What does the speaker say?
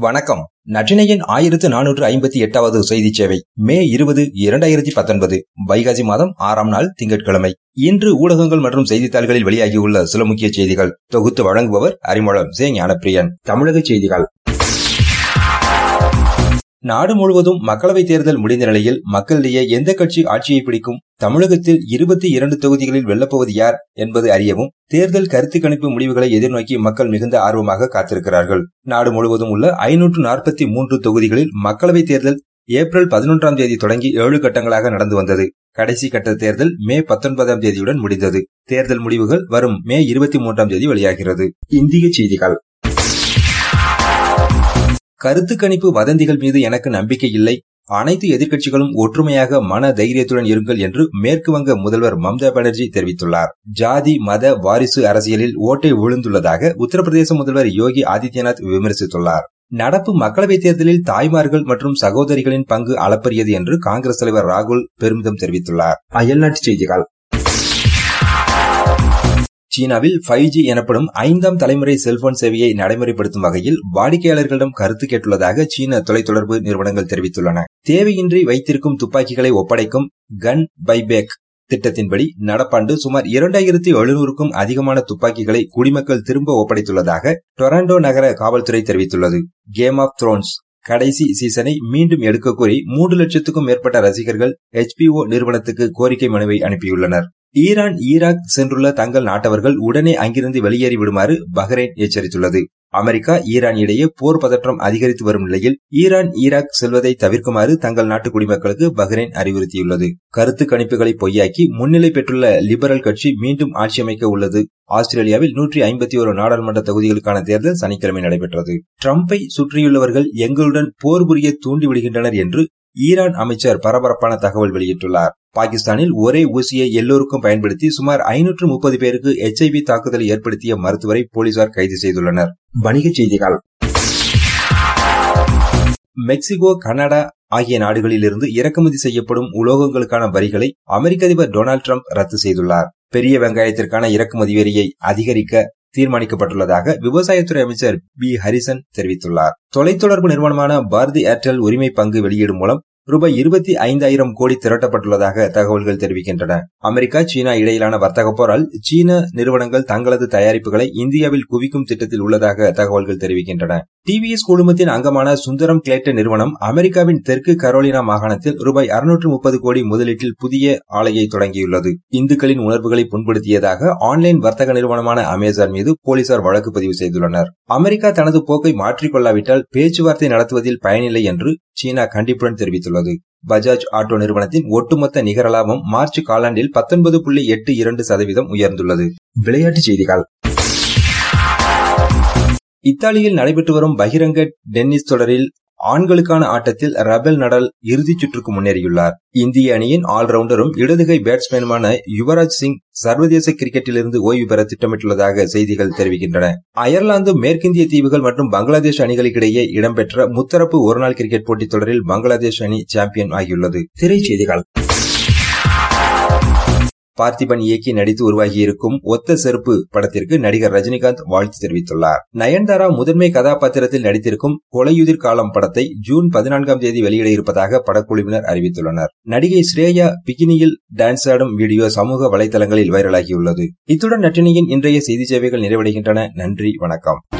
வணக்கம். நற்றினையின் ஆயிரத்து நானூற்று ஐம்பத்தி எட்டாவது செய்தி சேவை மே இருபது இரண்டாயிரத்தி பத்தொன்பது வைகாசி மாதம் ஆறாம் நாள் திங்கட்கிழமை. இன்று ஊடகங்கள் மற்றும் செய்தித்தாள்களில் வெளியாகியுள்ள சில முக்கிய செய்திகள். தொகுத்து வழங்குபவர் அறிமுகம் சே ஞானப்பிரியன். தமிழக செய்திகள். நாடு முழுவதும் மக்களவைத் தேர்தல் முடிந்த நிலையில் மக்களிடையே எந்த கட்சி ஆட்சியை பிடிக்கும்? தமிழகத்தில் இருபத்தி இரண்டு தொகுதிகளில் வெல்லப்போவது யார் என்பது அறியவும் தேர்தல் கருத்து கணிப்பு முடிவுகளை எதிர்நோக்கி மக்கள் மிகுந்த ஆர்வமாக காத்திருக்கிறார்கள். நாடு முழுவதும் உள்ள ஐநூற்று நாற்பத்தி மூன்று தொகுதிகளில் மக்களவைத் தேர்தல் ஏப்ரல் பதினொன்றாம் தேதி தொடங்கி ஏழு கட்டங்களாக நடந்து வந்தது. கடைசி கட்ட தேர்தல் மே பத்தொன்பதாம் தேதியுடன் முடிந்தது. தேர்தல் முடிவுகள் வரும் மே இருபத்தி மூன்றாம் தேதி வெளியாகிறது. இந்திய செய்திகள். கருத்து கணிப்பு வதந்திகள் மீது எனக்கு நம்பிக்கை இல்லை. அனைத்து எதிர்க்கட்சிகளும் ஒற்றுமையாக மன தைரியத்துடன் இருங்கள் என்று மேற்கு வங்க முதல்வர் மம்தா பானர்ஜி தெரிவித்துள்ளார். ஜாதி மத வாரிசு அரசியலில் ஓட்டை விழுந்துள்ளதாக உத்தரப்பிரதேச முதல்வர் யோகி ஆதித்யநாத் விமர்சித்துள்ளார். நடப்பு மக்களவைத் தேர்தலில் தாய்மார்கள் மற்றும் சகோதரிகளின் பங்கு அளப்பரியது என்று காங்கிரஸ் தலைவர் ராகுல் பெருமிதம் தெரிவித்துள்ளார். அயல்நாட்டு செய்திகள். சீனாவில் ஃபைவ் ஜி எனப்படும் ஐந்தாம் தலைமுறை செல்போன் சேவையை நடைமுறைப்படுத்தும் வகையில் வாடிக்கையாளர்களிடம் கருத்து கேட்டுள்ளதாக சீன தொலைத்தொடர்பு நிறுவனங்கள் தெரிவித்துள்ளன. தேவையின்றி வைத்திருக்கும் துப்பாக்கிகளை ஒப்படைக்கும் கன் பைபேக் திட்டத்தின்படி நடப்பாண்டு சுமார் இரண்டாயிரத்தி எழுநூறுக்கும் அதிகமான துப்பாக்கிகளை குடிமக்கள் திரும்ப ஒப்படைத்துள்ளதாக டொராண்டோ நகர காவல்துறை தெரிவித்துள்ளது. கேம் ஆஃப் த்ரோன்ஸ் கடைசி சீசனை மீண்டும் எடுக்க கோரி மூன்று லட்சத்துக்கும் மேற்பட்ட ரசிகர்கள் எச்பிஓ நிறுவனத்துக்கு கோரிக்கை மனுவை அனுப்பியுள்ளனர். ஈரான் ஈராக் சென்றுள்ள தங்கள் நாட்டவர்கள் உடனே அங்கிருந்து வெளியேறிவிடுமாறு பஹ்ரைன் எச்சரித்துள்ளது. அமெரிக்கா ஈரான் இடையே போர் பதற்றம் அதிகரித்து வரும் நிலையில் ஈரான் ஈராக் செல்வதை தவிர்க்குமாறு தங்கள் நாட்டு குடிமக்களுக்கு பஹ்ரைன் அறிவுறுத்தியுள்ளது. கருத்து கணிப்புகளை பொய்யாக்கி முன்னிலை பெற்றுள்ள லிபரல் கட்சி மீண்டும் ஆட்சி அமைக்க உள்ளது. ஆஸ்திரேலியாவில் நூற்றி ஐம்பத்தி ஒரு நாடாளுமன்ற தொகுதிகளுக்கான தேர்தல் சனிக்கிழமை நடைபெற்றது. டிரம்பை சுற்றியுள்ளவர்கள் எங்களுடன் போர் புரிய தூண்டிவிடுகின்றனர் என்று ஈரான் அமைச்சர் பரபரப்பான தகவல் வெளியிட்டுள்ளார். பாகிஸ்தானில் ஒரே ஊசியை எல்லோருக்கும் பயன்படுத்தி சுமார் ஐநூற்று முப்பது பேருக்கு எச்ஐவி தாக்குதலை ஏற்படுத்திய மருத்துவரை போலீசார் கைது செய்துள்ளனர். வணிகச் செய்திகள். மெக்சிகோ கனடா ஆகிய நாடுகளில் இருந்து இறக்குமதி செய்யப்படும் உலோகங்களுக்கான வரிகளை அமெரிக்க அதிபர் டொனால்டு டிரம்ப் ரத்து செய்துள்ளார். பெரிய வெங்காயத்திற்கான இறக்குமதி வரியை அதிகரிக்க தீர்மானிக்கப்பட்டுள்ளதாக விவசாயத்துறை அமைச்சர் பி. ஹரிசன் தெரிவித்துள்ளார். தொலைத்தொடர்பு நிறுவனமான பாரதி ஏர்டெல் உரிமை பங்கு வெளியீடு மூலம் ரூபாய் இருபத்தி ஐந்தாயிரம் கோடி திரட்டப்பட்டுள்ளதாக தகவல்கள் தெரிவிக்கின்றன. அமெரிக்கா சீனா இடையிலான வர்த்தக போரால் சீன நிறுவனங்கள் தங்களது தயாரிப்புகளை இந்தியாவில் குவிக்கும் திட்டத்தில் உள்ளதாக தகவல்கள் தெரிவிக்கின்றன. டிவிஎஸ் குழுமத்தின் அங்கமான சுந்தரம் கிளேட்ட நிறுவனம் அமெரிக்காவின் தெற்கு கரோலினா மாகாணத்தில் ரூபாய் அறுநூற்று முப்பது கோடி முதலீட்டில் புதிய ஆலையை தொடங்கியுள்ளது. இந்துக்களின் உணர்வுகளை புண்படுத்தியதாக ஆன்லைன் வர்த்தக நிறுவனமான அமேசான் மீது போலீசார் வழக்கு பதிவு செய்துள்ளனர். அமெரிக்கா தனது போக்கை மாற்றிக்கொள்ளாவிட்டால் பேச்சுவார்த்தை நடத்துவதில் பயனில்லை என்று சீனா கண்டிப்புடன் தெரிவித்துள்ளது. பஜாஜ் ஆட்டோ நிறுவனத்தின் ஒட்டுமொத்த நிகர லாபம் மார்ச் காலாண்டில் பத்தொன்பது புள்ளி எட்டு இரண்டு சதவீதம் உயர்ந்துள்ளது. விளையாட்டுச் செய்திகள். இத்தாலியில் நடைபெற்று வரும் பகிரங்க டென்னிஸ் தொடரில் ஆண்களுக்கான ஆட்டத்தில் ரபேல் நடல் இறுதிச் சுற்றுக்கு முன்னேறியுள்ளார். இந்திய அணியின் ஆல்ரவுண்டரும் இடதுகை பேட்ஸ்மேனுமான யுவராஜ் சிங் சர்வதேச கிரிக்கெட்டிலிருந்து ஓய்வு பெற திட்டமிட்டுள்ளதாக செய்திகள் தெரிவிக்கின்றன. அயர்லாந்து மேற்கிந்திய தீவுகள் மற்றும் பங்களாதேஷ் அணிகளுக்கிடையே இடம்பெற்ற முத்தரப்பு ஒருநாள் கிரிக்கெட் போட்டித் தொடரில் பங்களாதேஷ் அணி சாம்பியன் ஆகியுள்ளது. திரைச்செய்திகள் பார்த்திபன் இயக்கி நடித்து உருவாகியிருக்கும் ஒத்த செருப்பு படத்திற்கு நடிகர் ரஜினிகாந்த் வாழ்த்து தெரிவித்துள்ளார். நயன்தாரா முதன்மை கதாபாத்திரத்தில் நடித்திருக்கும் கொலையுதிர் காலம் படத்தை ஜூன் பதினான்காம் தேதி வெளியிட இருப்பதாக படக்குழுவினர் அறிவித்துள்ளனர். நடிகை ஸ்ரேயா பிகினியில் டான்ஸ் ஆடும் வீடியோ சமூக வலைதளங்களில் வைரலாகியுள்ளது. இத்துடன் நட்டினியின் இன்றைய செய்தி சேவைகள் நிறைவடைகின்றன. நன்றி வணக்கம்.